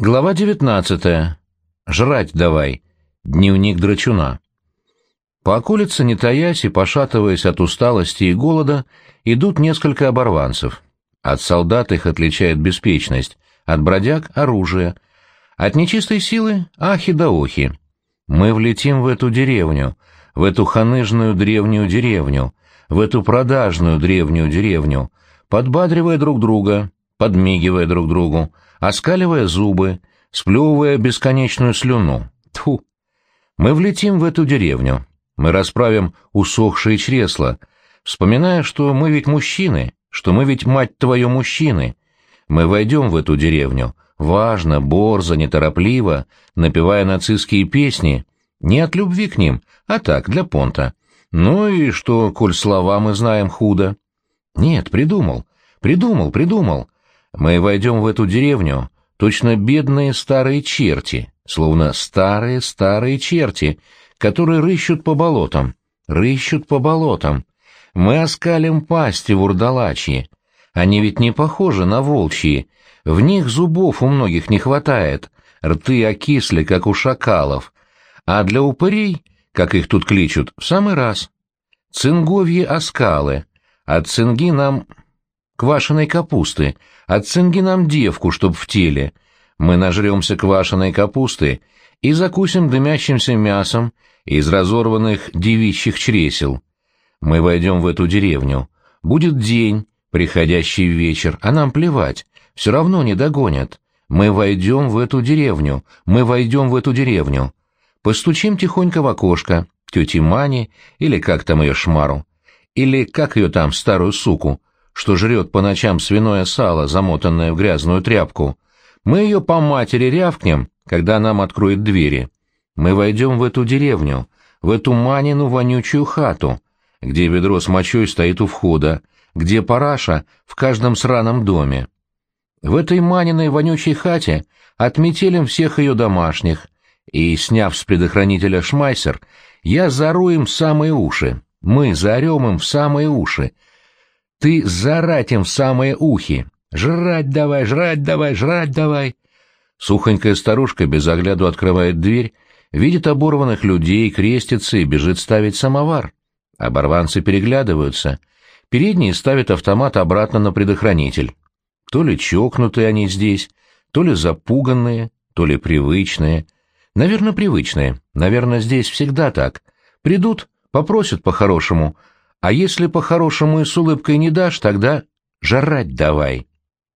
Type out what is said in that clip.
Глава 19. Жрать давай. Дневник драчуна. По околице, не таясь и пошатываясь от усталости и голода, идут несколько оборванцев. От солдат их отличает беспечность, от бродяг — оружие, от нечистой силы — ахи да охи. Мы влетим в эту деревню, в эту ханыжную древнюю деревню, в эту продажную древнюю деревню, подбадривая друг друга, подмигивая друг другу, оскаливая зубы, сплевывая бесконечную слюну. Тьфу! Мы влетим в эту деревню, мы расправим усохшие чресла, вспоминая, что мы ведь мужчины, что мы ведь, мать твою, мужчины. Мы войдем в эту деревню, важно, борзо, неторопливо, напевая нацистские песни, не от любви к ним, а так, для понта. Ну и что, коль слова мы знаем худо? Нет, придумал, придумал, придумал. Мы войдем в эту деревню, точно бедные старые черти, словно старые-старые черти, которые рыщут по болотам, рыщут по болотам. Мы оскалим пасти вурдалачьи. Они ведь не похожи на волчьи, в них зубов у многих не хватает, рты окисли, как у шакалов, а для упырей, как их тут кличут, в самый раз. Цинговьи оскалы, от цинги нам квашеной капусты, отцинги нам девку, чтоб в теле. Мы нажремся квашеной капусты и закусим дымящимся мясом из разорванных девичьих чресел. Мы войдем в эту деревню. Будет день, приходящий вечер, а нам плевать, все равно не догонят. Мы войдем в эту деревню, мы войдем в эту деревню. Постучим тихонько в окошко, тети Мани, или как там ее шмару, или как ее там, старую суку, что жрет по ночам свиное сало, замотанное в грязную тряпку. Мы ее по матери рявкнем, когда нам откроет двери. Мы войдем в эту деревню, в эту манину вонючую хату, где ведро с мочой стоит у входа, где параша в каждом сраном доме. В этой маниной вонючей хате отметелим всех ее домашних, и, сняв с предохранителя шмайсер, я зару им в самые уши, мы заорем им в самые уши, ты зарать им в самые ухи. Жрать давай, жрать давай, жрать давай. Сухонькая старушка без огляду открывает дверь, видит оборванных людей, крестится и бежит ставить самовар. Оборванцы переглядываются. Передние ставят автомат обратно на предохранитель. То ли чокнутые они здесь, то ли запуганные, то ли привычные. Наверное, привычные. Наверное, здесь всегда так. Придут, попросят по-хорошему — а если по-хорошему и с улыбкой не дашь, тогда жрать давай.